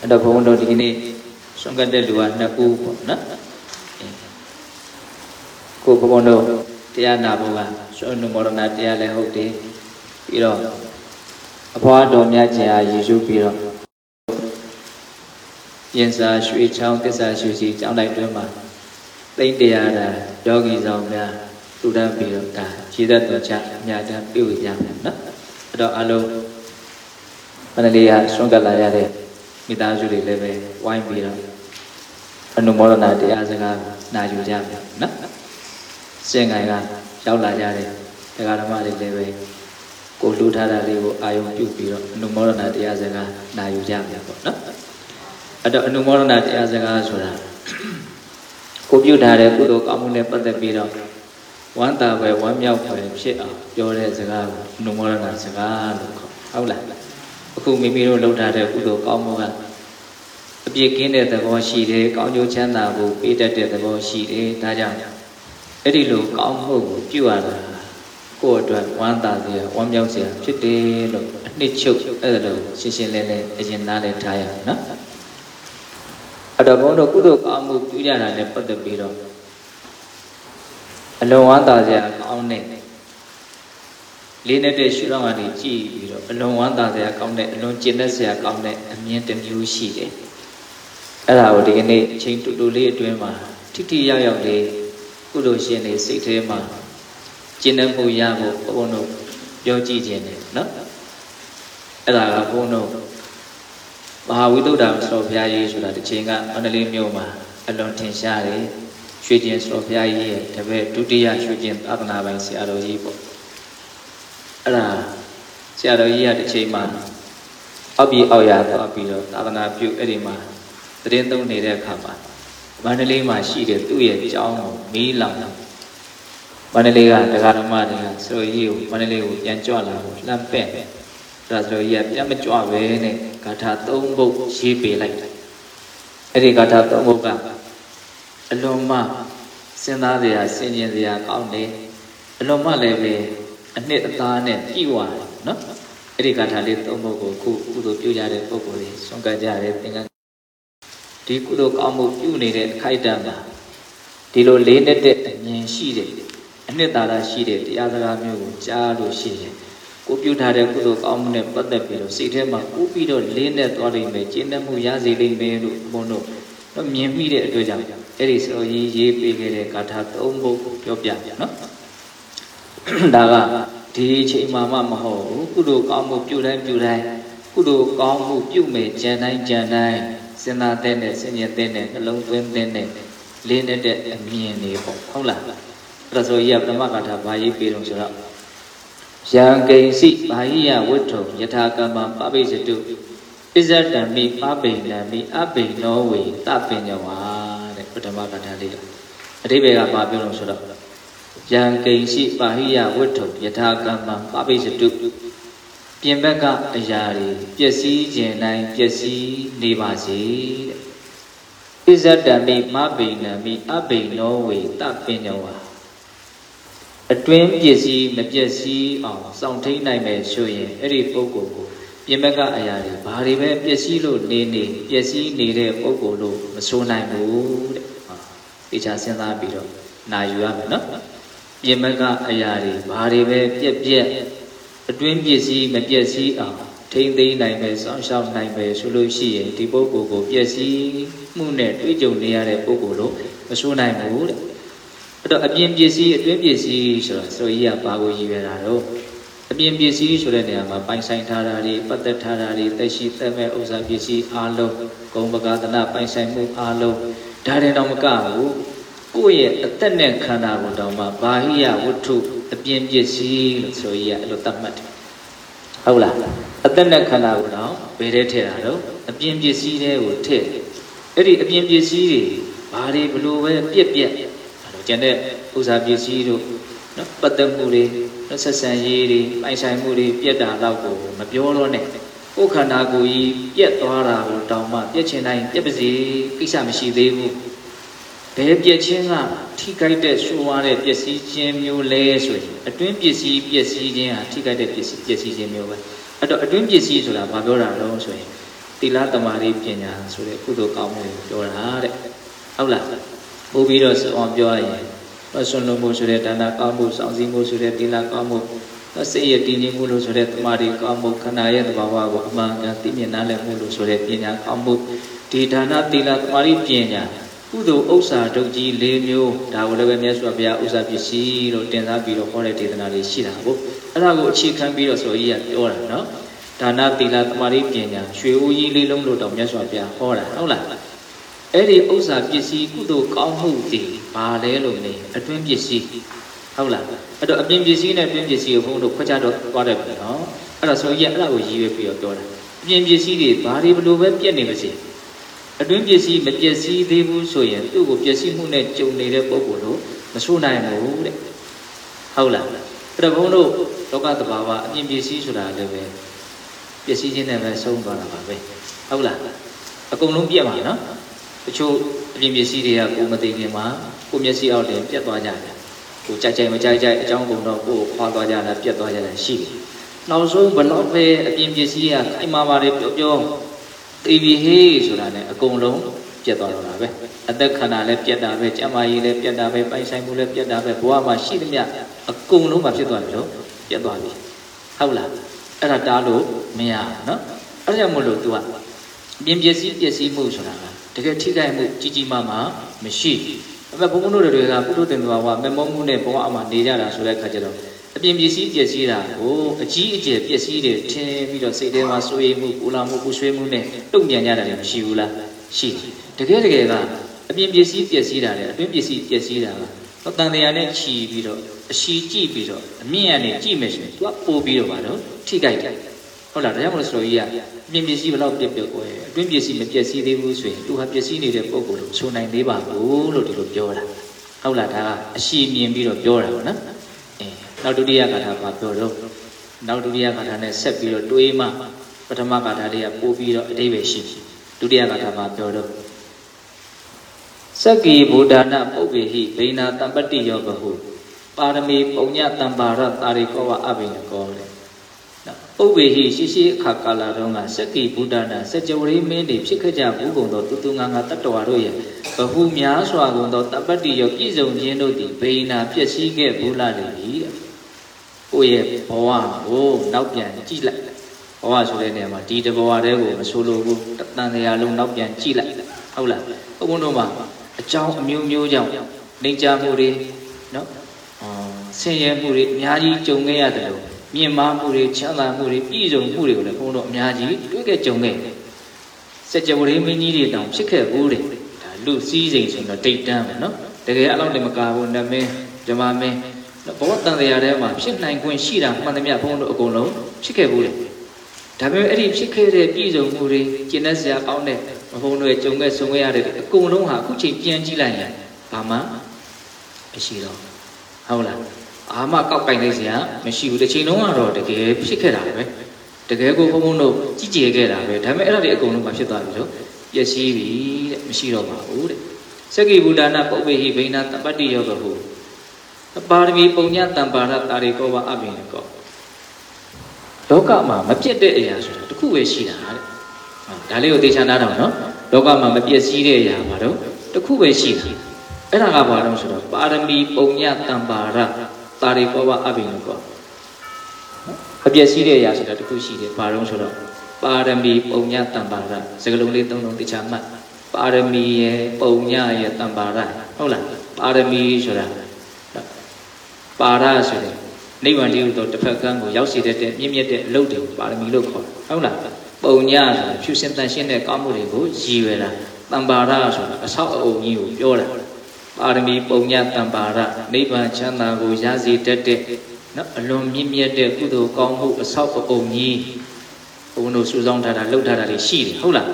အဲ့တော့ဘုန်းတော်ဒီနေ့ဆုံးကတ်တဲ့လူကနှစ်ဦးပေါ့နော်ကိုဘုန်းတော်တရားနာဖို့ကဆုံးနုမောရဏတရားလည်းဟုတ်တယ်ပြီးတော့အဖွားတော်မြတ်ကြီးအားရည်စူးပြီးတော့ပြင်စာရွှေချောင်းတစ္ဆာရွှေစီကျောင်းလိုက်တွင်မှာသိမ့်တရားတာယောဂီဆောင်များသူတတ်ပြီးတော့ဒါခြေသက်တော်ချအများတန်းပြုရမယ်နော်အဲ့တော့အလုံးမန္တလေးကဆုံးကတ်လာရတဲ့ မိသားစုတွေလည်းပဲဝိုင်းပြီးတော့အနုမောဒနာတရားစကားနာယူကြမယ်နော်စင်ငိုင်ကရောက်လာကြတဲ့တရားဓမ္မတွေလည်းပဲကိုလူထားတာလေးကိုအာယုံပြုပြီးတော့အနုမောဒနာတရားစကားနာယူကြမယ်ပေါ့နော်အဲ့တော့အနုမောဒနာတရားစကားဆိုတာကိုပြုထားတဲ့ကုသိုလ်ကောင်းမှုနဲ့ပတ်သက်ပြီးတော့ဝမ်းသာပဲဝမ်းမြောက်ပဲဖြစ်အောင်ပြောတဲ့စကားကိုအနုမောဒနာစကားလို့ခေါ်ဟုတ်လားအခုမိမိတို့လုပ်ထားတဲ့ကုသိုလ်ကောင်းမှုက အပြည့်ကင်းတဲ့သဘောရှိတယ်ကောင်းကျိုးချမ်းသာဖို့ပေးတတ်တဲ့သဘောရှိတယ်ဒါကြောင့်အဲ့ဒီလိုကောင်းမှုကိုပြုရတာကိုယ့်အတွက်ဝမ်းသာစရာဝမ်းမြောက်စရာဖြစ်တယ်လို့အနှစ်ချုပ်အဲ့ဒါလို့ရှင်းရှင်းလင်းလင်းအရင်နားလည်ထားရအောင်နော်အဲ့တော့ဘုန်းတော်ကုသိုလ်ကောင်းမှုပြုကြတာနဲ့ပတ်သက်ပြီးတော့အလုံးဝမ်းသာစရာကောင်းတဲ့လေးနဲ့တဲ့ရှုထောင့်ကနေကြည့်ပြီးတော့အလုံးဝမ်းသာစရာကောင်းတဲ့အလုံးကျင့်တတ်စရာကောင်းတဲ့အမြင်တစ်မျိုးရှိတယ် အဲ့ဒါကိုဒီကနေ့အချိန်တူတူလေးအတွင်းမှာထိထိရောက်ရောက်လေးကုသိုလ်ရှင်တွေစိတ်ထဲမှာကျင့်တတ်မှုရဖို့ဘုန်းတော်ပြောကြည့်ခြင်းတယ်နော်အဲ့ဒါကဘုန်းတော်မဟာဝိသုဒ္ဓဆောဘုရားကြီးဆိုတာတစ်ချိန်ကမန္တလေးမြို့မှာအလွန်ထင်ရှားတယ်ရွှေကျင်ဆောဘုရားကြီးရဲ့တပည့်ဒုတိယရွှေကျင်သာသနာပိုင်ဆရာတော်ကြီးပေါ့အဲ့ဒါဆရာတော်ကြီးကတစ်ချိန်မှာအောက်ပြည်အောက်ရသွားပြီးတော့သာသနာပြုအဲ့ဒီမှာ သတင်းသုံးနေတဲ့အခါမှာမန္တလေးမှာရှိတဲ့သူ့ရဲ့ကျောင်းကိုမီးလောင်တယ်မန္တလေးကတရားဓမ္မတွေကဆရာကြီးကိုမန္တလေးကိုပြန်ကြွလာဖို့လှမ်းပက်ဒါဆိုကြီးကပြန်မကြွပဲနဲ့ဂါထာ၃ပုဒ်ရေးပေးလိုက်တယ်အဲ့ဒီဂါထာ၃ပုဒ်ကအလွန်မှစဉ်းစားစရာဆင်ခြင်စရာကောင်းတယ်အလွန်မှလည်းပဲအနှစ်အသားနဲ့ပြည့်ဝတယ်နော်အဲ့ဒီဂါထာလေး၃ပုဒ်ကိုခုကုသိုလ်ပြုကြတဲ့ပုဂ္ဂိုလ်တွေဆွမ်းကကြတယ်သင်္ကန်း ဒီကုသိုလ်ကောင်းမှုပြုနေတဲ့အခိုက်အတန့်မှာဒီလိုလေးနဲ့တဲ့အမြင်ရှိတယ်အနှစ်သာရရှိတဲ့တရားစကားမျိုးကိုကြားလို့ရှိရင်ကိုပြုထားတဲ့ကုသိုလ်ကောင်းမှုနဲ့ပတ်သက်ပြီးတော့စိတ်ထဲမှာဥပြီးတော့လေးနဲ့သွားလိမ့်မယ်ကျင့်တတ်မှုရစေလိမ့်မယ်လို့ဘုန်းတော်တော့မြင်မိတဲ့အတွက်ကြောင့်အဲ့ဒီဆိုရေးရေးပေးခဲ့တဲ့ဂါထာ၃ပုဒ်ပြောပြနော်ဒါကဒီအချိန်မှမမဟုတ်ဘူးကုသိုလ်ကောင်းမှုပြုတိုင်းပြုတိုင်းကုသိုလ်ကောင်းမှုပြုမယ်ကြံတိုင်းကြံတိုင်း စဉ်းစားတဲ့နဲ့စဉ်းရတဲ့နဲ့နှလုံးသွင်းတဲ့နဲ့လေးနဲ့တဲ့အမြင်တွေပေါ့ဟုတ်လားအဲ့ဒါဆိုရေးကပထမဂါထာဘာရေးပေးတော့ဆိုတော့ယံကိဉ္စီဘာဟိယဝတ္ထုယထာကမ္မပပိစတုဣဇတံမိပပိဏံမိအပိနောဝေတပညဝါတဲ့ပထမဂါထာလေးတော့အဓိပ္ပာယ်ကဘာပြောလို့ဆိုတော့ယံကိဉ္စီပါဟိယဝတ္ထုယထာကမ္မပပိစတု ပြင်ဘက်ကအရာတွေပျက်စီးခြင်းတိုင်းပျက်စီးနေပါစေတဲ့ဣဇတံမိမပိဏံမိအပိနောဝေတပညဝါအတွင်းပစ္စည်းမပျက်စီးအောင်စောင့်ထိန်နိုင်မယ်ဆိုရင်အဲ့ဒီပုဂ္ဂိုလ်ကိုပြင်ဘက်ကအရာတွေဘာတွေပဲပျက်စီးလို့နေနေပျက်စီးနေတဲ့ပုဂ္ဂိုလ်လို့မဆိုနိုင်ဘူးတဲ့ဟာသိချာစဉ်းစားပြီးတော့နာယူရမယ်နော်ပြင်ဘက်ကအရာတွေဘာတွေပဲပြက်ပြက် အတွင်းပစ္စည်းမပျက်စီးအောင်ထိမ့်သိမ်းနိုင်မယ်စောင့်ရှောက်နိုင်မယ်ဆိုလို့ရှိရင်ဒီပုဂ္ဂိုလ်ကိုပျက်စီးမှုနဲ့တွေ့ကြုံနေရတဲ့ပုဂ္ဂိုလ်လို့မဆိုနိုင်ဘူးတဲ့အဲ့တော့အပြင်ပစ္စည်းအတွင်းပစ္စည်းဆိုတာဆိုကြီးကဘာကိုရည်ရွယ်တာတော့အပြင်ပစ္စည်းဆိုတဲ့နေရာမှာပိုင်ဆိုင်ထားတာတွေပတ်သက်ထားတာတွေသက်ရှိသက်မဲ့ဥစ္စာပစ္စည်းအားလုံးဂုံပကာသနာပိုင်ဆိုင်မှုအားလုံးဒါတွေတော့မကဘူး ကိုယ့်ရဲ့အသက်နဲ့ခန္ဓာကိုယ်တောင်မှဘာဟိယဝတ္ထုအပြင်ပစ္စည်းလို့ဆိုရအဲ့လိုသတ်မှတ်တယ်ဟုတ်လားအသက်နဲ့ခန္ဓာကိုယ်တောင်ဘယ်ထဲထည့်တာတော့အပြင်ပစ္စည်းတွေကိုထည့်အဲ့ဒီအပြင်ပစ္စည်းတွေဘာတွေဘလို့ပဲပြက်ပြက်အဲ့တော့ကျန်တဲ့ဥစ္စာပစ္စည်းတို့နော်ပတ်သက်မှုတွေနော်ဆက်ဆံရေးတွေပိုင်ဆိုင်မှုတွေပြက်တာတော့ကိုမပြောတော့နဲ့ကိုယ်ခန္ဓာကိုယ်ကြီးပြက်သွားတာကိုတောင်မှပြက်ချင်တိုင်းပြက်ပါစေကိစ္စမရှိသေးဘူး ဘယ်ပြက်ချင်းကထိခိုက်တဲ့ရှုံးသွားတဲ့ပျက်စီးခြင်းမျိုးလဲဆိုရင်အတွင်းပစ္စည်းပျက်စီးခြင်းဟာထိခိုက်တဲ့ပစ္စည်းပျက်စီးခြင်းမျိုးပဲအဲ့တော့အတွင်းပစ္စည်းဆိုတာဘာပြောတာလဲဆိုရင်သီလသမာဓိပညာဆိုတဲ့ကုသိုလ်ကောင်းမှုကိုပြောတာတဲ့ဟုတ်လားပို့ပြီးတော့ဆိုအောင်ပြောရရင်ဆွန်လုံးမှုဆိုတဲ့ဒါနကောင်းမှုစောင့်စည်းမှုဆိုတဲ့သီလကောင်းမှုစိတ်ရဲ့တည်ငြိမ်မှုလို့ဆိုတဲ့သမာဓိကောင်းမှုခန္ဓာရဲ့သဘာဝကိုအမှန်ကန်သိမြင်နားလည်မှုလို့ဆိုတဲ့ပညာကောင်းမှုဒီဒါနသီလသမာဓိပညာ ကုသိုလ်ဥစ္စာဒုတ်ကြီး၄မျိုးဒါကိုလည်းပဲမြတ်စွာဘုရားဥစ္စာပစ္စည်းလို့တင်စားပြီးတော့ဟောတဲ့ဒေသနာတွေရှိတာဟုတ်အဲ့ဒါကိုအခြေခံပြီးတော့ဆိုကြီးကပြောတာနော်ဒါနသီလသမာဓိပညာရွှေဦးကြီးလေးလုံးလို့တော့မြတ်စွာဘုရားဟောတာဟုတ်လားအဲ့ဒီဥစ္စာပစ္စည်းကုသိုလ်ကောင်းမှုတွေဘာလဲလို့နေအတွင်းပစ္စည်းဟုတ်လားအဲ့တော့အပြင်ပစ္စည်းနဲ့အတွင်းပစ္စည်းကိုဘုန်းတို့ခွဲခြားတော့သွားတယ်ပြီနော်အဲ့တော့ဆိုကြီးကအဲ့ဒါကိုရည်ရွယ်ပြီးတော့ပြောတာအပြင်ပစ္စည်းတွေဘာတွေဘလို့ပဲပြက်နေပါစေ အတွင်းပစ္စည်းမပျက်စီးသေးဘူးဆိုရင်သူ့ကိုပျက်စီးမှုနဲ့ကြုံနေတဲ့ပုံကိုလို့မဆိုးနိုင်ဘူးတဲ့ဟုတ်လားအဲ့တော့ဘုန်းတို့လောကသဘာဝအပြင်ပစ္စည်းဆိုတာလည်းပဲပျက်စီးခြင်းနဲ့ပဲဆုံးသွားတာပါပဲဟုတ်လားအကုန်လုံးပြက်ပါနော်တချို့အပြင်ပစ္စည်းတွေကကိုမသိခင်မှာကိုမျက်စိအောက်တင်ပြက်သွားကြတယ်ကိုကြိုက်ကြိုက်မကြိုက်ကြိုက်အကြောင်းကုန်တော့ကိုခွာသွားကြတာပြက်သွားကြတာရှိတယ်နောက်ဆုံးဘလောက်ပဲအပြင်ပစ္စည်းကခိုင်မာပါတယ်ပြောပြော တီဗီဟေးဆိုတာ ਨੇ အကုန်လုံးပြက်သွားတော့တာပဲအသက်ခန္ဓာလည်းပြက်တာပဲကျန်းမာရေးလည်းပြက်တာပဲပိုင်ဆိုင်မှုလည်းပြက်တာပဲဘဝမှာရှိသမျှအကုန်လုံးမှာဖြစ်သွားပြီလို့ပြက်သွားပြီဟုတ်လားအဲ့ဒါတားလို့မရနော်အဲ့ဒါကြောင့်မို့လို့ तू ကပြင်ပစ္စည်းပစ္စည်းမှုဆိုတာကတကယ်ထိခိုက်မှုကြီးကြီးမားမားမရှိဘူးဒါပေမဲ့ဘုန်းဘုန်းတို့တွေကပုထုတင်တော်ကမမောမှုနဲ့ဘဝအမှနေကြတာဆိုတဲ့အခါကျတော့ အပြင်ပစ္စည်းပစ္စည်းတာကိုအကြီးအကျယ်ပစ္စည်းတွေထင်ပြီးတော့စိတ်ထဲမှာစိုးရိမ်မှုပူလာမှုပူဆွေးမှုနဲ့တုံ့ပြန်ကြတာလည်းမရှိဘူးလားရှိတယ်တကယ်တကယ်ကအပြင်ပစ္စည်းပစ္စည်းတာလေအတွင်းပစ္စည်းပစ္စည်းတာကတန်တရားနဲ့ခြီးပြီးတော့အရှိကြည့်ပြီးတော့အမြင့်ကနေကြည့်မယ်ဆိုရင် तू ကပို့ပြီးတော့ပါတော့ထိကြိုက်တယ်ဟုတ်လားဒါကြောင့်မလို့ဆိုလို့ကြီးကအပြင်ပစ္စည်းဘယ်လောက်ပြက်ပြက်ကွယ်အတွင်းပစ္စည်းမပျက်စီးသေးဘူးဆိုရင် तू ဟာပျက်စီးနေတဲ့ပုံကိုယ်လို့ဆိုနိုင်သေးပါဘူးလို့ဒီလိုပြောတာဟုတ်လားဒါကအရှိမြင်ပြီးတော့ပြောတာပေါ့နော်အဲ နောက်ဒုတိယကာထာပါပြောတော့နောက်ဒုတိယကာထာနဲ့ဆက်ပြီးတော့တွေးမှပထမကာထာလေးကပို့ပြီးတော့အတိပ္ပယ်ရှိဒုတိယကာထာပါပြောတော့စက္ကီဗုဒ္ဓနာပုပ္ပေဟိဘိနာတံပတ္တိယောဘဟုပါရမီပုံညတံပါရတာရိကောဝအဘိနကောတဲ့ပုပ္ပေဟိရှိရှိအခါကာလတုန်းကစက္ကီဗုဒ္ဓနာစัจ jawari မင်းတွေဖြစ်ခဲ့ကြဘူးကုန်သောတူတူငါငါတတ္တဝါတို့ရဲ့ဘဟုများစွာကုန်သောတပတ္တိယောပြည့်စုံခြင်းတို့သည်ဘိနာပြည့်စည်ခဲ့ဘူးလားလေတဲ့ ကိုယ့်ရဲ့ဘဝကိုနောက်ပြန်ကြည့်လိုက်ဘဝဆိုတဲ့နေရာမှာဒီတဘဝတည်းကိုမဆိုလိုဘူးတန်တရားလုံးနောက်ပြန်ကြည့်လိုက်ဟုတ်လားဘုန်းဘုန်းတို့မှာအကြောင်းအမျိုးမျိုးကြောင့်နေကြမှုတွေနော်အာဆင်းရဲမှုတွေအများကြီးကြုံခဲ့ရတယ်လို့မြင်မာမှုတွေချမ်းသာမှုတွေပြည့်စုံမှုတွေကိုလည်းဘုန်းတော်အများကြီးတွေ့ခဲ့ကြုံခဲ့စัจ jawari မင်းကြီးတွေတောင်ဖြစ်ခဲ့ဘူးတဲ့ဒါလူစည်းစိမ်ဆိုတော့ဒိတ်တန်းပဲနော်တကယ်အဲ့လောက်တည်းမကာဘူးနမင်းဓမ္မမင်း ဘောတန်တရားထဲမှာဖြစ်နိုင်ခွင့်ရှိတာမှန်သမျှဘုန်းတော်အကုန်လုံးဖြစ်ခဲ့ဘူးတဲ့ဒါပေမဲ့အဲ့ဒီဖြစ်ခဲ့တဲ့ပြည်စုံမှုတွေကျင့်တဲ့ဆရာကောင်းတဲ့မဘုန်းတို့ရဲ့ကြုံခဲ့ဆုံခဲ့ရတဲ့အကုန်လုံးဟာအခုချိန်ပြန်ကြည့်လိုက်ရင်ဘာမှမရှိတော့ဟုတ်လားအာမကောက်ကင်လိုက်စရာမရှိဘူးတစ်ချိန်လုံးကတော့တကယ်ဖြစ်ခဲ့တာပဲတကယ်ကိုဘုံဘုံတို့ကြည်ကြဲခဲ့တာပဲဒါပေမဲ့အဲ့ဒါတွေအကုန်လုံးမဖြစ်သွားပြီလို့ပျက်စီးပြီတဲ့မရှိတော့ပါဘူးတဲ့စက္ကိဗုဒ္ဓနာပုပ္ပေဟိဘိနာတပတ္တိယောဘဟု ပါရမီပုံညတံပါရတာရိကောဝအဘိနကောလောကမှာမပြတ်တဲ့အရာဆိုတာတစ်ခုပဲရှိတာတဲ့ဒါလေးကိုသိချာနားတော့နော်လောကမှာမပြည့်စည်တဲ့အရာပါတော့တစ်ခုပဲရှိတာအဲ့ဒါကဘာလို့ဆိုတော့ပါရမီပုံညတံပါရတာရိကောဝအဘိနကောအပြည့်စည်တဲ့အရာဆိုတာတစ်ခုရှိတယ်ဘာလို့ဆိုတော့ပါရမီပုံညတံပါရစကလုံးလေးသုံးလုံးသိချာမှတ်ပါရမီရဲ့ပုံညရဲ့တံပါရဟုတ်လားပါရမီဆိုတာ ပါရဆိုတဲ့နိဗ္ဗာန်တည်းဟူသောတစ်ဖက်ကန်းကိုရောက်စေတတ်တဲ့မြင့်မြတ်တဲ့အလုပ်တွေကိုပါရမီလို့ခေါ်တယ်ဟုတ်လားပုံညဆိုတာဖြူစင်တန်ရှင်းတဲ့ကောင်းမှုတွေကိုရည်ရွယ်တာတံပါရဆိုတာအဆောက်အအုံကြီးကိုပြောတာပါရမီပုံညတံပါရနိဗ္ဗာန်ချမ်းသာကိုရစေတတ်တဲ့နော်အလွန်မြင့်မြတ်တဲ့ကုသိုလ်ကောင်းမှုအဆောက်အအုံကြီးဘုန်းတို့စုဆောင်းထားတာလှုပ်ထားတာတွေရှိတယ်ဟုတ်လား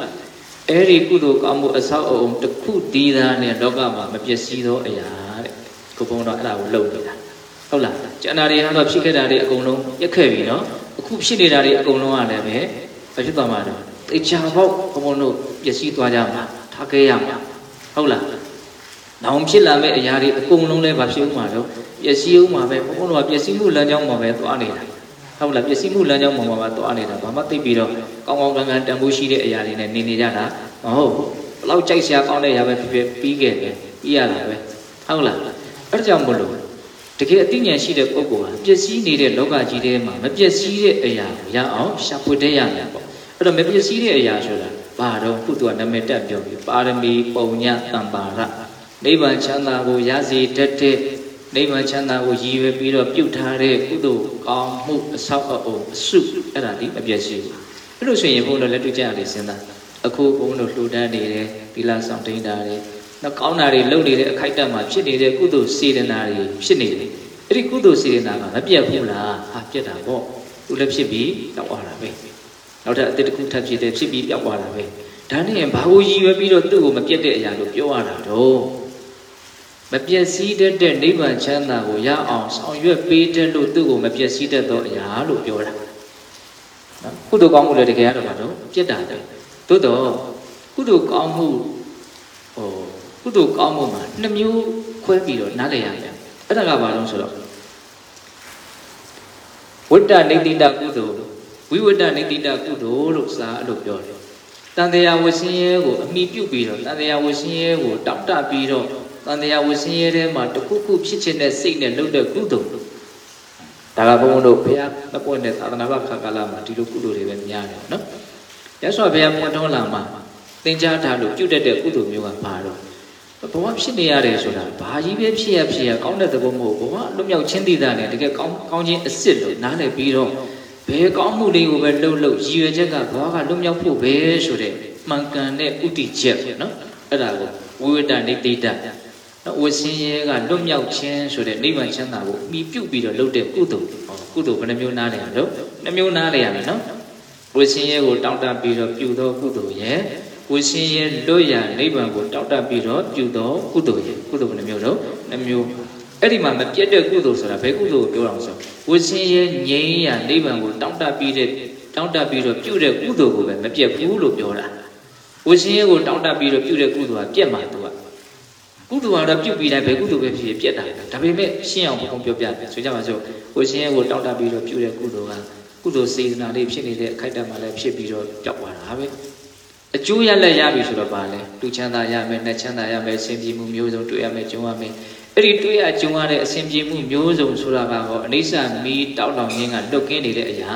အဲ့ဒီကုသိုလ်ကောင်းမှုအဆောက်အအုံတစ်ခုတည်တာနဲ့လောကမှာမပျက်စီးသောအရာတဲ့ကိုဘုန်းတော်အဲ့ဒါကိုလှုပ်နေတာ ဟုတ်လားကျန်တာတွေကတော့ဖြစ်ခဲ့တာတွေအကုန်လုံးရက်ခဲ့ပြီနော်အခုဖြစ်နေတာတွေအကုန်လုံးကလည်းပဲဘာဖြစ်သွားမှာလဲတေချာပေါက်ဘုံဘုံတို့ပျက်စီးသွားကြမှာထားခဲ့ရမှာဟုတ်လားနောင်ဖြစ်လာမယ့်အရာတွေအကုန်လုံးလည်းဘာဖြစ်ဦးမှာတော့ပျက်စီးဦးမှာပဲဘုံဘုံတို့ကပျက်စီးမှုလမ်းကြောင်းမှာပဲသွားနေတာဟဟုတ်လားပစ္စည်းမှုလမ်းကြောင်းပေါ်မှာပါသွားနေတာဘာမှသိပြီးတော့ကောင်းကောင်းကံကံတန်ဖိုးရှိတဲ့အရာတွေနဲ့နေနေကြတာမဟုတ်ဘူးဘလောက်ကြိုက်စရာကောင်းတဲ့အရာပဲဖြစ်ဖြစ်ပြီးခဲ့တယ်ပြီးရတာပဲဟုတ်လားအဲ့ဒါကြောင့်မလို့ တကယ်အသိဉာဏ်ရှိတဲ့ပုဂ္ဂိုလ်ဟာပျက်စီးနေတဲ့လောကကြီးထဲမှာမပျက်စီးတဲ့အရာကိုရအောင်ရှာဖွေတဲ့ရမယ်ပေါ့အဲ့တော့မပျက်စီးတဲ့အရာဆိုတာဘာတော့ခုသူကနာမည်တက်ပြောပြီးပါရမီပုံညတံပါရနိဗ္ဗာန်ချမ်းသာကိုရစေတတ်တဲ့နိဗ္ဗာန်ချမ်းသာကိုရည်ရွယ်ပြီးတော့ပြုထားတဲ့ကုသိုလ်ကောင်းမှုအဆောက်အအုံအစုအဲ့ဒါဒီမပျက်စီးဘူးအဲ့လိုဆိုရင်ဘုန်းတော်လက်တွေ့ကြရတယ်စဉ်းစားအခုဘုန်းတော်လှူဒန်းနေတယ်သီလဆောင်တိန်တာတယ် နောက်ကောင်းတာတွေလုပ်နေတဲ့အခိုက်အတန့်မှာဖြစ်နေတဲ့ကုသိုလ်စေတနာတွေဖြစ်နေတယ်အဲ့ဒီကုသိုလ်စေတနာကမပြတ်ဘူးလားဟာပြတ်တာပေါ့သူလည်းဖြစ်ပြီးတော့သွားတာပဲနောက်ထပ်အတိတ်တစ်ခုထပ်ဖြစ်တယ်ဖြစ်ပြီးပြောက်သွားတာပဲဒါနဲ့ဘာကိုရည်ရွယ်ပြီးတော့သူ့ကိုမပြတ်တဲ့အရာလို့ပြောရတာတော့မပြည့်စည်တတ်တဲ့နိဗ္ဗာန်ချမ်းသာကိုရအောင်ဆောင်ရွက်ပေးတဲ့လို့သူ့ကိုမပြည့်စည်တတ်သောအရာလို့ပြောတာနော်ကုသိုလ်ကောင်းမှုလည်းတကယ်ရတော့မှာတော့ပြတ်တာတယ်သို့တော့ကုသိုလ်ကောင်းမှုဟို ကုသိုလ်ကောင်းမှုမှာနှစ်မျိုးခွဲပြီးတော့နားလည်ရမယ်အဲ့ဒါကဘာလို့ဆိုတော့ဝိတ္တနိတိတကုသိုလ်ဝိဝတ္တနိတိတကုသိုလ်လို့စာအဲ့လိုပြောတယ်တန်တရားဝဆင်းရဲကိုအမိပြုတ်ပြီးတော့တန်တရားဝဆင်းရဲကိုတောက်တပြီးတော့တန်တရားဝဆင်းရဲထဲမှာတခုခုဖြစ်ချင်တဲ့စိတ်နဲ့လုပ်တဲ့ကုသိုလ်ဒါကဘုန်းဘုန်းတို့ဘုရားမပွင့်တဲ့သာသနာ့ဘခါကာလမှာဒီလိုကုသိုလ်တွေပဲများတယ်နော်ရသော်ဘုရားပွင့်ထုံးလာမှာသင်ကြားထားလို့ပြုတ်တတ်တဲ့ကုသိုလ်မျိုးကဘာတော့ ဘဝဖြစ်နေရတယ်ဆိုတာဘာကြီးပဲဖြစ်ရဖြစ်ရကောင်းတဲ့သဘောမဟုတ်ဘဝလွတ်မြောက်ချင်းတည်တာနဲ့တကယ်ကောင်းကောင်းချင်းအစ်စ်လို့နားလည်ပြီးတော့ဘယ်ကောင်းမှုလေးကိုပဲလှုပ်လှုပ်ရည်ရွယ်ချက်ကဘဝကလွတ်မြောက်ဖို့ပဲဆိုတဲ့မှန်ကန်တဲ့ဥတီချက်နော်အဲ့ဒါကိုဝိဝတ္တနိတိတနော်ဝဆင်းရဲကလွတ်မြောက်ခြင်းဆိုတဲ့နိဗ္ဗာန်ချမ်းသာကိုမိပြုတ်ပြီးတော့လုပ်တဲ့ကုသိုလ်ဟောကုသိုလ်ဘယ်နှမျိုးနားလဲရတော့နှမျိုးနားလဲရမယ်နော်ဝဆင်းရဲကိုတောင်းတပြီးတော့ပြုသောကုသိုလ်ရဲ့ ဝဆင်းရဲလွတ်ရနိဗ္ဗာန်ကိုတောက်တပြီးတော့ပြုသောကုသိုလ်ရဲ့ကုသိုလ်ဘယ်နှမျိုးတော့နှမျိုးအဲ့ဒီမှာမပြတ်တဲ့ကုသိုလ်ဆိုတာဘယ်ကုသိုလ်ကိုပြောအောင်ဆိုဝဆင်းရဲငြိမ်းရနိဗ္ဗာန်ကိုတောက်တပြီးတဲ့တောက်တပြီးတော့ပြုတဲ့ကုသိုလ်ကိုပဲမပြတ်ဘူးလို့ပြောတာဝဆင်းရဲကိုတောက်တပြီးတော့ပြုတဲ့ကုသိုလ်ကပြတ်မှာသူကကုသိုလ်ကတော့ပြုတ်ပြီးတိုင်းဘယ်ကုသိုလ်ပဲဖြစ်ဖြစ်ပြတ်တာဒါပေမဲ့ရှင်းအောင်ဘုံပြောပြတယ်ဆိုကြပါစို့ဝဆင်းရဲကိုတောက်တပြီးတော့ပြုတဲ့ကုသိုလ်ကကုသိုလ်စေတနာလေးဖြစ်နေတဲ့အခိုက်အတန့်မှာလည်းဖြစ်ပြီးတော့ကြောက်သွားတာပဲ အကျိုးရလက်ရပြီဆိုတော့ပါလဲလူချမ်းသာရမယ်၊နှက်ချမ်းသာရမယ်၊ဆင်ပြေမှုမျိုးစုံတွေ့ရမယ်၊ကြုံရမယ်အဲ့ဒီတွေ့ရကြုံရတဲ့အဆင်ပြေမှုမျိုးစုံဆိုတာကတော့အနိစ္စမီးတောက်လောင်ခြင်းကလွတ်ကင်းနေတဲ့အရာ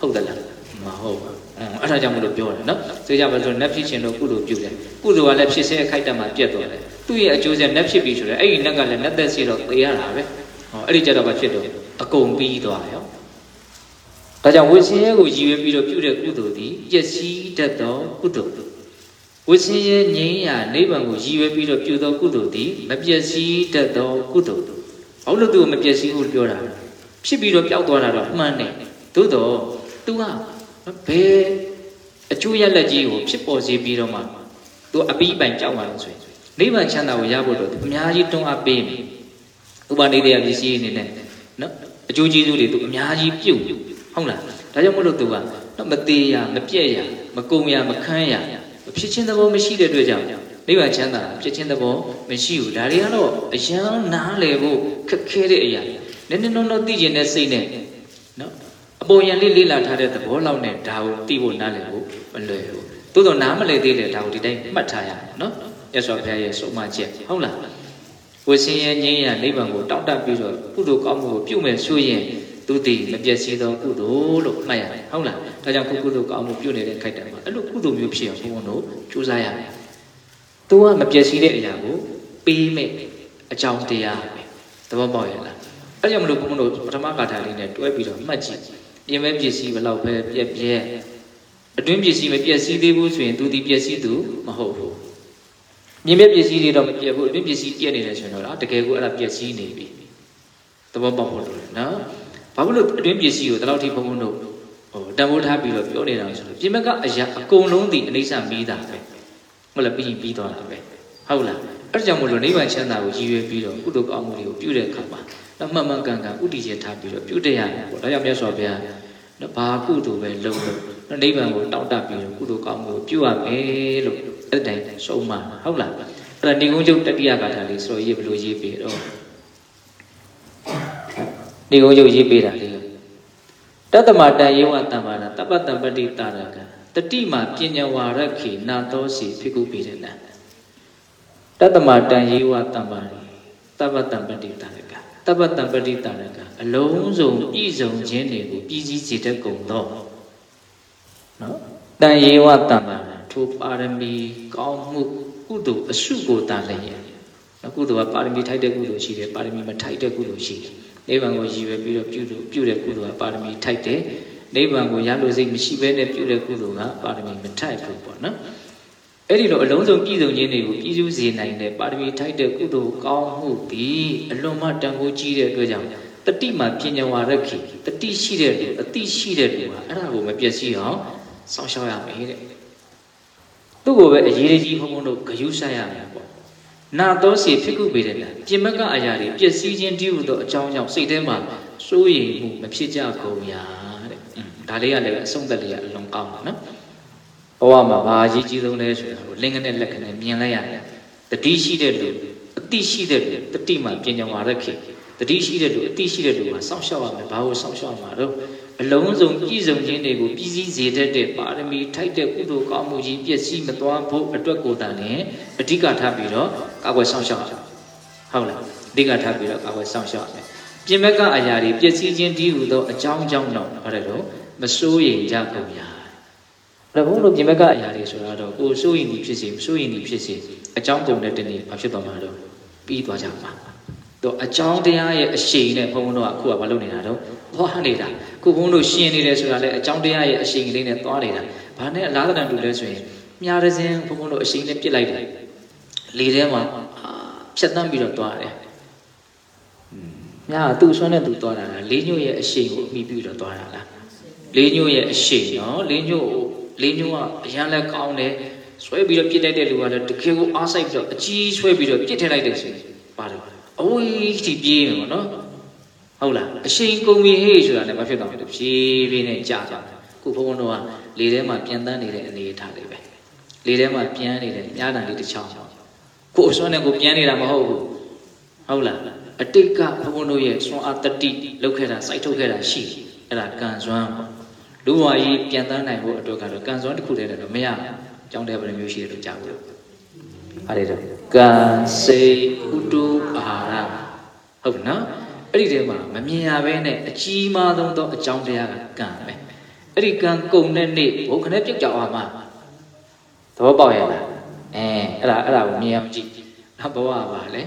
ဟုတ်သလားမဟုတ်ဘူးအဲ့ဒါကြောင့်မလို့ပြောတယ်နော်ဆိုကြပါစို့နတ်ဖြစ်ခြင်းလို့ကုသိုလ်ပြုတယ်ကုသိုလ်ကလည်းဖြစ်စေအခိုက်အတန့်မှာပြတ်သွားတယ်သူ့ရဲ့အကျိုးဆက်နတ်ဖြစ်ပြီဆိုတော့အဲ့ဒီနတ်ကလည်းနတ်သက်စီတော့သေရတာပဲဟောအဲ့ဒီကြတော့ဘာဖြစ်တော့အကုန်ပြီးသွားရောဒါကြောင့်ဝိဆင်းရဲကိုရည်ရွယ်ပြီးတော့ပြုတဲ့ကုသိုလ်သည်ပျက်စီး တတ်သောကုသိုလ်ဝိဆင်းရဲငြိမ်းရာနိဗ္ဗာန်ကိုရည်ရွယ်ပြီးတော့ပြုသောကုသိုလ်သည်မပျက်စီးတတ်သောကုသိုလ်ဘာလို့သူမပျက်စီးဘူးပြောတာဖြစ်ပြီးတော့ပျောက်သွားတာတော့မှန်တယ်သို့တော့ तू ကဘယ်အကျိုးရလက်ကြီးကိုဖြစ်ပေါ်စေပြီးတော့မှ तू အပီးပိုင်ကြောက်မှလို့ဆိုရင်နိဗ္ဗာန်ချမ်းသာကိုရဖို့တော့သူအများကြီးတွန်းအားပေးမယ်ဥပနိဒေယပစ္စည်းအနေနဲ့နော်အကျိုးကျေးဇူးတွေသူအများကြီးပြုတ်ဟုတ်လားဒါကြောင့်မို့လို့သူကနော်မသေးရမပြက်ရမကုံရမခန်းရဖြစ်ချင်းသဘောမရှိတဲ့အတွက်ကြောင့်နိဗ္ဗာန်ချမ်းသာဖြစ်ချင်းသဘောမရှိဘူးဒါတွေကတော့အရန်နားလည်ဖို့ခက်ခဲတဲ့အရာနည်းနည်းနော်နော်သိကျင်တဲ့စိတ်နဲ့နော်အပေါ်ယံလေးလေးလာထားတဲ့သဘောလောက်နဲ့ဒါကိုသိဖို့နားလည်ဖို့မလွယ်ဘူးသို့တော့နားမလည်သေးတယ်ဒါကိုဒီတိုင်းမှတ်ထားရမယ်နော်ရသော်ဘုရားရဲ့ဆုံးမချက်ဟုတ်လားဝဆင်းရဲငြိမ်းရနိဗ္ဗာန်ကိုတောက်တပြီးတော့ကုသိုလ်ကောင်းမှုကိုပြုမယ်ဆိုရင် သူတည်မပြည့်စည်သောကုသိုလ်လို့မှတ်ရတယ်ဟုတ်လားဒါကြောင့်ကုသိုလ်ကောင်းမှုပြုနေတဲ့ခိုက်တယ်မှာအဲ့လိုကုသိုလ်မျိုးဖြစ်အောင်ဘုန်းဘုန်းတို့ကြိုးစားရတယ်သူကမပြည့်စည်တဲ့အရာကိုပေးမဲ့အကြောင်းတရားပဲသဘောပေါက်ရဲ့လားအဲ့ကြောင့်မလို့ဘုန်းဘုန်းတို့ပထမကာထာလေးနဲ့တွဲပြီးတော့မှတ်ကြည့်ပြင်မဲ့ပစ္စည်းဘယ်လောက်ပဲပြက်ပြက်အတွင်းပစ္စည်းမပြည့်စည်သေးဘူးဆိုရင်သူဒီပစ္စည်းသူမဟုတ်ဘူးမြင်မဲ့ပစ္စည်းတွေတော့မပြည့်ဘူးအတွင်းပစ္စည်းပြည့်နေတယ်ဆိုရင်တော့တကယ်ကိုအဲ့ဒါပျက်စီးနေပြီသဘောပေါက်ဖို့လိုတယ်နော် ဘာဖြစ်လို့အတွင်းပစ္စည်းကိုဒီလောက်ထိဘုံဘုံတို့ဟိုတန်ဖိုးထားပြီးတော့ပြောနေတာဆိုတော့ပြင်မဲ့ကအရာအကုန်လုံးဒီအနိစ္စမီးတာပဲဟုတ်လားပြီးပြီးသွားတာပဲဟုတ်လားအဲ့ကြောင့်မလို့နိဗ္ဗာန်ချမ်းသာကိုရည်ရွယ်ပြီးတော့ကုသိုလ်ကောင်းမှုတွေကိုပြုတဲ့အခါမှာတော့မှန်မှန်ကန်ကန်ဥတည်ချက်ထားပြီးတော့ပြုတဲ့ရတယ်ပေါ့ဒါကြောင့်မြတ်စွာဘုရားနော်ဘာကုသိုလ်ပဲလုပ်လို့နိဗ္ဗာန်ကိုတောက်တပြီးတော့ကုသိုလ်ကောင်းမှုကိုပြုရမယ်လို့အဲ့တိုင်ဆုံးမဟုတ်လားအဲ့ဒါနေကုန်းကျုပ်တတိယဂါထာလေးဆိုတော့ရေးဘယ်လိုရေးပေးတော့ နေကုန်းကျုပ်ရေးပေးတာလေးတတ္တမတန်ယေဝတံပါဒတပ္ပတံပတိတာရကတတိမာပညာဝရခေနာသောစီဖိကုပိရဏတတ္တမတန်ယေဝတံပါဒတပ္ပတံပတိတာရကတပ္ပတံပတိတာရကအလုံးစုံပြည့်စုံခြင်းတွေကိုပြည်စည်းစေတတ်ကုန်သောနော်တန်ယေဝတံပါဒထိုပါရမီကောင်းမှုကုသိုလ်အစုကိုတန်လျက်နော်ကုသိုလ်ကပါရမီထိုက်တဲ့ကုသိုလ်ရှိတယ်ပါရမီမထိုက်တဲ့ကုသိုလ်ရှိတယ် နိဗ္ဗာန်ကိုရည်ရွယ်ပြီးတော့ပြုလို့ပြုတဲ့ကုသိုလ်ကပါရမီထိုက်တယ်နိဗ္ဗာန်ကိုရလို့စိတ်မရှိဘဲနဲ့ပြုတဲ့ကုသိုလ်ကပါရမီမထိုက်ဘူးပေါ့နော်အဲ့ဒီတော့အလုံးစုံပြည့်စုံခြင်းတွေကိုပြည့်စုံစေနိုင်တဲ့ပါရမီထိုက်တဲ့ကုသိုလ်ကောင်းမှုဒီအလွန်မှတန်ဖိုးကြီးတဲ့အတွက်ကြောင့်တတိမှာပညာဝရခိတတိရှိတဲ့လူအတိရှိတဲ့လူဟာအဲ့ဒါကိုမပြည့်စည်အောင်စောင့်ရှောက်ရမယ်တဲ့သူ့ကိုပဲအရေးကြီးဘုံဘုံတို့ဂယုဆိုင်ရမယ်ပေါ့ နာတော်စီဖြစ်ခုပေတယ်လားပြင်မကအရာတွေပျက်စီးခြင်းတည်းဟူသောအကြောင်းကြောင့်စိတ်ထဲမှာစိုးရိမ်မှုမဖြစ်ကြကုန်ရာတဲ့ဒါလေးကလည်းအဆုံးသက်လေးကအလွန်ကောင်းပါနော်ဘဝမှာဘာအရေးကြီးဆုံးလဲဆိုတာကိုလင်္ကနဲ့လက်ခနဲ့မြင်လိုက်ရတယ်တတိရှိတဲ့လူအတိရှိတဲ့လူတတိမှပညာဝရခေတတိရှိတဲ့လူအတိရှိတဲ့လူမှာစောင့်ရှောက်ရမယ်ဘာလို့စောင့်ရှောက်မှာတော့အလုံးစုံပြည့်စုံခြင်းတွေကိုပြည့်စည်စေတတ်တဲ့ပါရမီထိုက်တဲ့ကုသိုလ်ကောင်းမှုကြီးပြည့်စည်မသွားဖို့အတွက်ကိုတန်လည်းအဓိကထားပြီးတော့ ကာကွယ်ဆောင်ရှောက်အောင်ဟုတ်လားအဓိကထားပြီးတော့ကာကွယ်ဆောင်ရှောက်အောင်ပြင်ဘက်ကအရာတွေပြည့်စည်ခြင်းတည်းဟူသောအကြောင်းကြောင့်တော့ဘာလဲတော့မစိုးရိမ်ကြကုန်ရာဒါဘုန်းတို့ပြင်ဘက်ကအရာတွေဆိုတော့ကိုစိုးရိမ်နေဖြစ်စေမစိုးရိမ်နေဖြစ်စေအကြောင်းကုန်တဲ့တနေ့ဘာဖြစ်သွားမှာတော့ပြီးသွားကြမှာတော့အကြောင်းတရားရဲ့အရှိန်နဲ့ဘုန်းဘုန်းတို့ကအခုကမလုပ်နေတာတော့သွားနေတာခုဘုန်းတို့ရှင်းနေတယ်ဆိုတာလေအကြောင်းတရားရဲ့အရှိန်ကလေးနဲ့သွားနေတာဘာနဲ့အလားတန်တူလဲဆိုရင်မြားတဲ့စင်ဘုန်းဘုန်းတို့အရှိန်နဲ့ပြစ်လိုက်တယ် လေထဲမှာဖြတ်တန်းပြီးတော့သွားတယ်မြားကသူ့ဆွမ်းနဲ့သူသွားတာလားလေးညို့ရဲ့အရှိန်ကိုအမိပြီးတော့သွားတာလားလေးညို့ရဲ့အရှိန်နော်လေးညို့လေးညို့ကအရန်လက်ကောင်းတယ်ဆွဲပြီးတော့ပြစ်လိုက်တဲ့လူကလည်းတကယ်ကိုအားစိုက်ပြီးတော့အကြီးဆွဲပြီးတော့ပြစ်ထည့်လိုက်တယ်ဆိုရင်ပါတယ်အဝေးကြီးပြေးမယ်ပေါ့နော်ဟုတ်လားအရှိန်ကုန်ပြီဟေ့ဆိုတာလည်းမဖြစ်တော့ဘူးဖြည်းဖြည်းနဲ့ကြာသွားတယ်ခုဘုန်းဘုန်းတို့ကလေထဲမှာပြန်တန်းနေတဲ့အနေအထားလေးပဲလေထဲမှာပြန်နေတဲ့မြားတန်လေးတစ်ချောင်း ကိုအစွမ်းနဲ့ကိုပြန်နေတာမဟုတ်ဘူးဟုတ်လားအတိတ်ကဘုန်းဘုန်းတို့ရဲ့စွမ်းအားတတိလောက်ခဲ့တာစိုက်ထုတ်ခဲ့တာရှိအဲ့ဒါကံစွမ်းပေါ့လူဝါကြီးပြန်တန်းနိုင်ဖို့အတွက်ကတော့ကံစွမ်းတစ်ခုတည်းနဲ့တော့မရဘူးကြောင်းတဲ့ဘယ်လိုမျိုးရှိတယ်လို့ကြားဘူးအဲ့ဒီတော့ကံစေဥတုအာရဟုတ်နော်အဲ့ဒီထဲမှာမမြင်ရဘဲနဲ့အကြီးမားဆုံးသောအကြောင်းတရားကကံပဲအဲ့ဒီကံကုံတဲ့နေ့ဘုခနဲ့ပြုတ်ကြအောင်မှာသဘောပေါက်ရလား အဲအဲ့ဒါအဲ့ဒါကိုမြင်အောင်ကြည့်နောက်ဘဝကပါလေ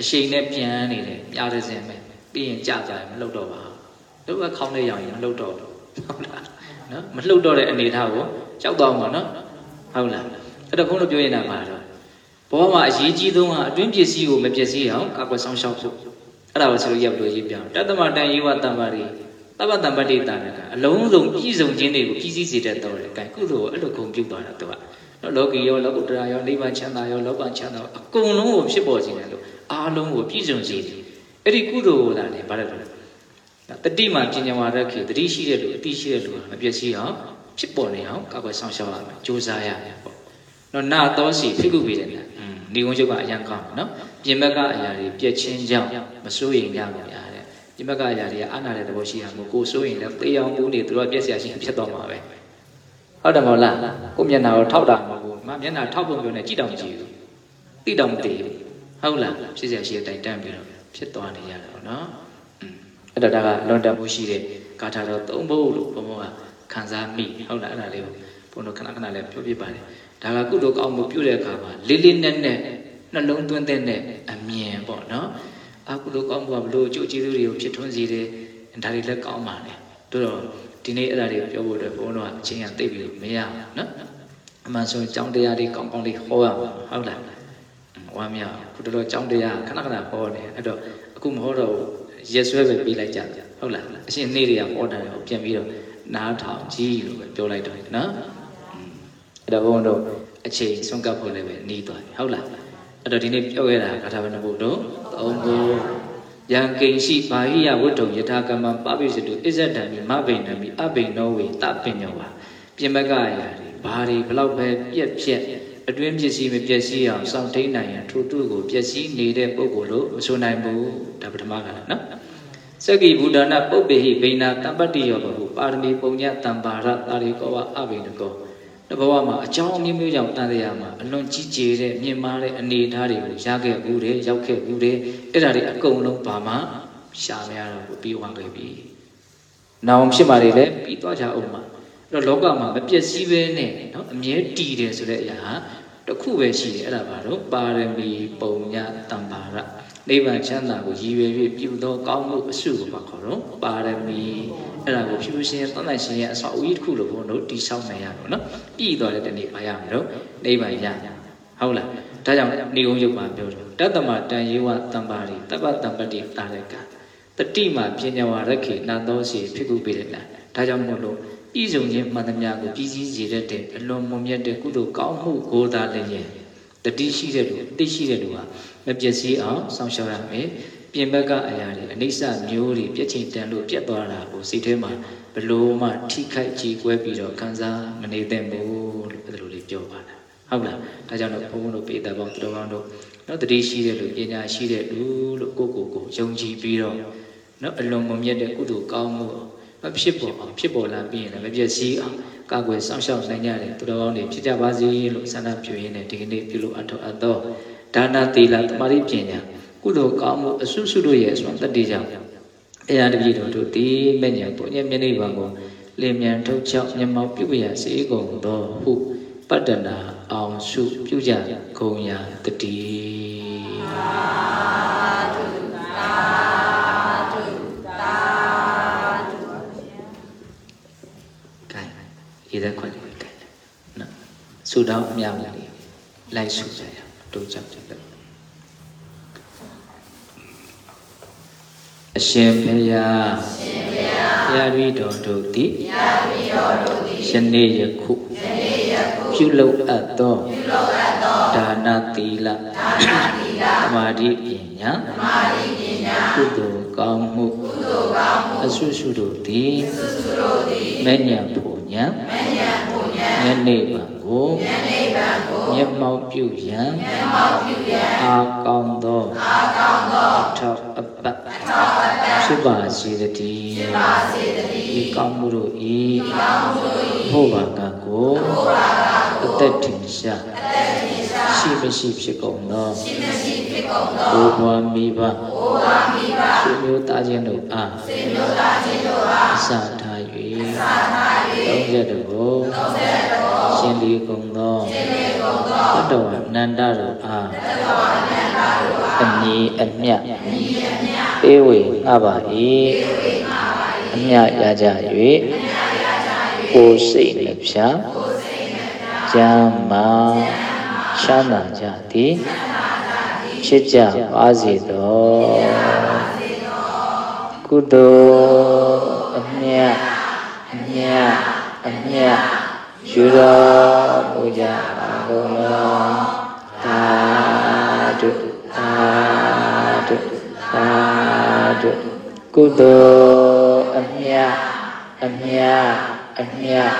အရှိန်နဲ့ပြန်နေတယ်ပြားတဲ့စင်ပဲပြီးရင်ကြာကြာမလှုပ်တော့ပါဘူးတို့ကခေါင်းလေးရောင်ရင်မလှုပ်တော့ဘူးဟုတ်လားနော်မလှုပ်တော့တဲ့အနေထားကိုကြောက်တော့မှာနော်ဟုတ်လားအဲ့တော့ဘုန်းတော်ပြောရင်လည်းပါတော့ဘဝမှာအရေးကြီးဆုံးကအတွင်းပစ္စည်းကိုမပျက်စီးအောင်ကာကွယ်ဆောင်ရှောက်ဖို့အဲ့ဒါကိုဆိုလို့ရဘလို့ရေးပြအောင်တတ္တမတန်ယေဝတံပါရီသဗ္ဗတံပတိတာရကအလုံးစုံပြည့်စုံခြင်းတွေကိုပြည့်စည်စေတတ်တော်တယ်။ကဲကုသိုလ်ကိုအဲ့လိုဂုဏ်ပြုတာတော့သူကနော် လောကီရောလောကုတ္တရာရောနိဗ္ဗာန်ချမ်းသာရောလောကချမ်းသာအကုန်လုံးကိုဖြစ်ပေါ်စေတယ်လို့အားလုံးကိုပြည့်စုံစေတယ်။အဲ့ဒီကုသိုလ်ကိုလာတယ်ဗါတယ်လို့တတိမှပညာဝရခေတတိရှိတဲ့လူအတိရှိတဲ့လူကမပြည့်စည်အောင်ဖြစ်ပေါ်နေအောင်ကာကွယ်ဆောင်ရှောက်ရမယ်။ကြိုးစားရမယ်ပေါ့။နော်နာတော်စီဖိကုပေးတယ်လား။อืมဒီဝန်ချုပ်ကအရန်ကောင်းနော်။ပြင်ဘက်ကအရာတွေပြည့်ချင်းကြောင့်မစိုးရိမ်ကြဘူးဗျာတဲ့။ပြင်ဘက်ကအရာတွေကအာနာတဲ့သဘောရှိတာမို့ကိုစိုးရင်လည်းသေအောင်ပူးနေသူတို့ပြည့်စရာရှိဖြစ်တော့မှာပဲ။ဟုတ်တယ်မဟုတ်လား။ကိုမျက်နှာကိုထောက်တာမဟုတ်ဘူး။ မမျက်နှာထောက်ပုံပြောနေကြည့်တောင်ကြည့်ဘူး။တိတောင်မတည်ဘူး။ဟုတ်လား။ဖြစ်စရာရှိတဲ့တိုင်တန့်ပြီးတော့ဖြစ်သွားနေရတယ်ပေါ့နော်။อืมအဲ့တော့ဒါကလွန်တတ်မှုရှိတဲ့ဂါထာတော်သုံးဖို့လို့ဘုံဘုံကခံစားမိဟုတ်လားအဲ့ဒါလေးကိုဘုံတို့ခဏခဏလေးပြောပြပါတယ်ဒါကကုသိုလ်ကောင်းမှုပြုတဲ့အခါမှာလေးလေးနက်နက်နှလုံးသွင်းတဲ့အမြင်ပေါ့နော်အကုသိုလ်ကောင်းမှုကဘလို့အကျိုးကျေးဇူးတွေကိုဖြစ်ထွန်းစေတယ်ဒါတွေလည်းကောင်းပါလေတို့တော့ဒီနေ့အဲ့ဒါတွေပြောဖို့အတွက်ဘုံတို့ကအချင်းကသိပြီလို့မရဘူးနော် အမှန်ဆိုကြောင်းတရားတွေကောင်းကောင်းလေးဟောရမှာဟုတ်လားဝမ်းမြောက်ခုတော့ကြောင်းတရားခဏခဏဟောနေအဲ့တော့အခုမဟောတော့ရက်ဆွဲပဲပြီးလိုက်ကြဟုတ်လားအရှင်နေ့တွေကဟောတာကိုပြန်ပြီးတော့နားထောင်ကြည့်လို့ပဲပြောလိုက်တော့နော်အဲ့တော့ဘုန်းတို့အချိန်ဆုံးကပ်ဖို့လည်းပဲနှီးသွားပြီဟုတ်လားအဲ့တော့ဒီနေ့ပြောခဲ့တာဂါထာဘယ်နှဘုတို့သုံးခုယံကိဉ္စီဘာဟိယဝတ္ထုံယထာကမ္မပပိစတုအစ္ဆဒံမိမဘိဏံမိအဘိနောဝေတပညောပါပြင်မကအရာတွေ ဘာတွေဘလောက်ပဲပြက်ပြက်အတွင်းပစ္စည်းမပျက်စီးအောင်စောင့်ထိန်နိုင်ရန်ထို့သူကိုပျက်စီးနေတဲ့ပုံကိုလို့မဆိုနိုင်ဘူးဒါပထမကလည်းနော်စက္ကိဘုဒ္ဓနာပုပ္ပေဟိဘိနာတမ္ပတ္တိယောဘဟုပါရမီပုံညတံပါရတာရိကောဝအဘိနကောတဘဝမှာအကြောင်းမျိုးမျိုးကြောင့်တန်တရားမှာအလွန်ကြီးကျယ်တဲ့မြင့်မားတဲ့အနေအထားတွေကိုရခဲ့ဘူးတယ်ရောက်ခဲ့ဘူးတယ်အဲ့ဒါတွေအကုန်လုံးဘာမှရှာမရတော့ဘူးပြီးသွားခဲ့ပြီ။နောင်ဖြစ်มาတွေလည်းပြီးသွားကြအောင်မှာအဲ့ တော့လောကမှာမပျက်စီးပဲနဲ့နော်အမြဲတည်တယ်ဆိုတဲ့အရာဟာတစ်ခုပဲရှိတယ်အဲ့ဒါပါတော့ပါရမီပုံညတံပါရနိဗ္ဗာန်ချမ်းသာကိုရည်ရွယ်၍ပြုသောကောင်းမှုအစုကိုပါခေါ်တော့ပါရမီအဲ့ဒါကိုဖြူရှင်ရဲ့တန်တန်ရှင်ရဲ့အဆောက်အဦတစ်ခုလို့ဘုန်းတို့တိဆောက်နိုင်ရတော့နော်ပြီးသွားတဲ့တနေ့ပါရမယ်တော့နိဗ္ဗာန်ရဟုတ်လားဒါကြောင့်နေုံရုပ်ပါပြောတယ်တတ္တမတန်ယေဝတံပါရိတပ္ပတံပတိတာရကတတိမှာပညာဝရခေနန္တောစီဖြစ်ခုပေးတယ်လားဒါကြောင့်မို့လို့ ဤစုံခြင်းမှန်သမျှကိုပြည်စည်းစေတဲ့အလွန်မွန်မြတ်တဲ့ကုသိုလ်ကောင်းမှုကိုသာလည်းတတိရှိတဲ့လူအသိရှိတဲ့လူဟာမပျက်စီးအောင်စောင့်ရှောက်ရမယ်ပြင်ဘက်ကအရာတွေအနိစ္စမျိုးတွေပြည့်ချိန်တန်လို့ပြတ်သွားတာကိုစိတ်ထဲမှာဘလို့မှထိခိုက်ကြည်ကွဲပြီးတော့ခံစားမနေသင့်ဘူးလို့အဲ့လိုလေးပြောပါတာဟုတ်လားဒါကြောင့်တော့ဘုန်းဘုန်းတို့ပေတပေါင်းတော်ပေါင်းတို့နော်တတိရှိတဲ့လူပညာရှိတဲ့လူလို့ကိုကိုကိုယုံကြည်ပြီးတော့နော်အလွန်မမြတ်တဲ့ကုသိုလ်ကောင်းမှု မဖြစ်ပေါ်အောင်ဖြစ်ပေါ်လာပြီးရင်လည်းမပြည့်စည်အောင်ကာကွယ်စောင့်ရှောက်နိုင်ကြတယ်သူတော်ကောင်းတွေဖြစ်ကြပါစေလို့ဆန္ဒပြုရင်းနဲ့ဒီကနေ့ပြုလို့အထောက်အသောဒါနသီလတမာတိပညာကုသိုလ်ကောင်းမှုအဆုစုတို့ရဲ့ဆိုတတိကြောင့်အရာတပည့်တော်တို့ဒီမဲ့ညာပုံညမျက်နှိပ်ပါကိုလင်မြန်ထုတ်ချောက်မျက်မှောက်ပြုရစေကုန်သောဟုပတ္တနာအောင်စုပြုကြကုန်ရာတတိရေသက်ခွက်လေးကိုင်နော် ဆူတောင်းအများကြီးလိုက်ဆူကြရတို့ကြောက်ကြတယ်အရှင်ဘုရားရှင်ဘုရားဘုရားရီတော်တို့သည်ဘုရားရီတော်တို့သည်ယနေ့ယခုယနေ့ယခုပြုလုပ်အပ်သောပြုလုပ်အပ်သောဒါနသီလဒါနသီလသမာဓိပညာသမာဓိပညာကုသိုလ်ကောင်းမှုကုသိုလ်ကောင်းမှုအဆုစုတို့သည်အဆုစုတို့သည်မဉ္ဇဉ်ဖို့ဉဏ်မဉ္ဇဉ်ဖို့ဉဏ်ယနေ့ဗံ ကိုယနေ့ဗံကိုမျက်မှောက်ပြုရန်မျက်မှောက်ပြုရန်အာကောင်းသောအာကောင်းသောထောက်အပတ်ထောက်အပတ်ဖြစ်ပါစေတည်းဖြစ်ပါစေတည်းဒီကောင်းမှုတို့ဤဒီကောင်းမှုတို့ဤဘုရားကကိုဘုရားကကိုအသက်ထင်ရှားအသက်ထင်ရှားရှိမရှိဖြစ်ကုန်သောရှိမရှိဖြစ်ကုန်သောဘုရားမိဘဘုရားမိဘဆွေမျိုးသားချင်းတို့အားဆွေမျိုးသားချင်းတို့အားအစာထား၍အစာထား၍သုံးရတကိုသုံးရတကို ရှင်လီကုန်သောရှင်လီကုန်သောတတဝနန္တတို့အားတတဝနန္တတို့အားအမည်အမြတ်အမည်အမြတ်ပေးဝေငှပါ၏ပေးဝေငှပါ၏အမြတ်ရကြ၍အမြတ်ရကြ၍ကိုယ်စိတ်နှဖြာကိုယ်စိတ်နှဖြာကျမ်းမာချမ်းသာကြသည်ဖြစ်ကြပါစေသောကုသိုလ်အမြတ်အမြတ်အမြတ် ယူတော်မူကြပါကုန်လောသာဓုသာဓုသာဓုကုသိုလ်အမြတ်အမြတ်အမြတ်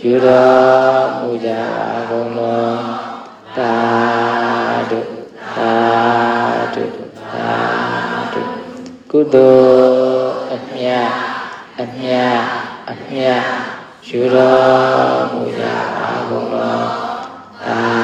ယူတော်မူကြပါကုန်လောသာဓုသာဓုသာဓုကုသိုလ်အမြတ်အမြတ်အမြတ် ယူတော်မူကြပါကုန်လောသာ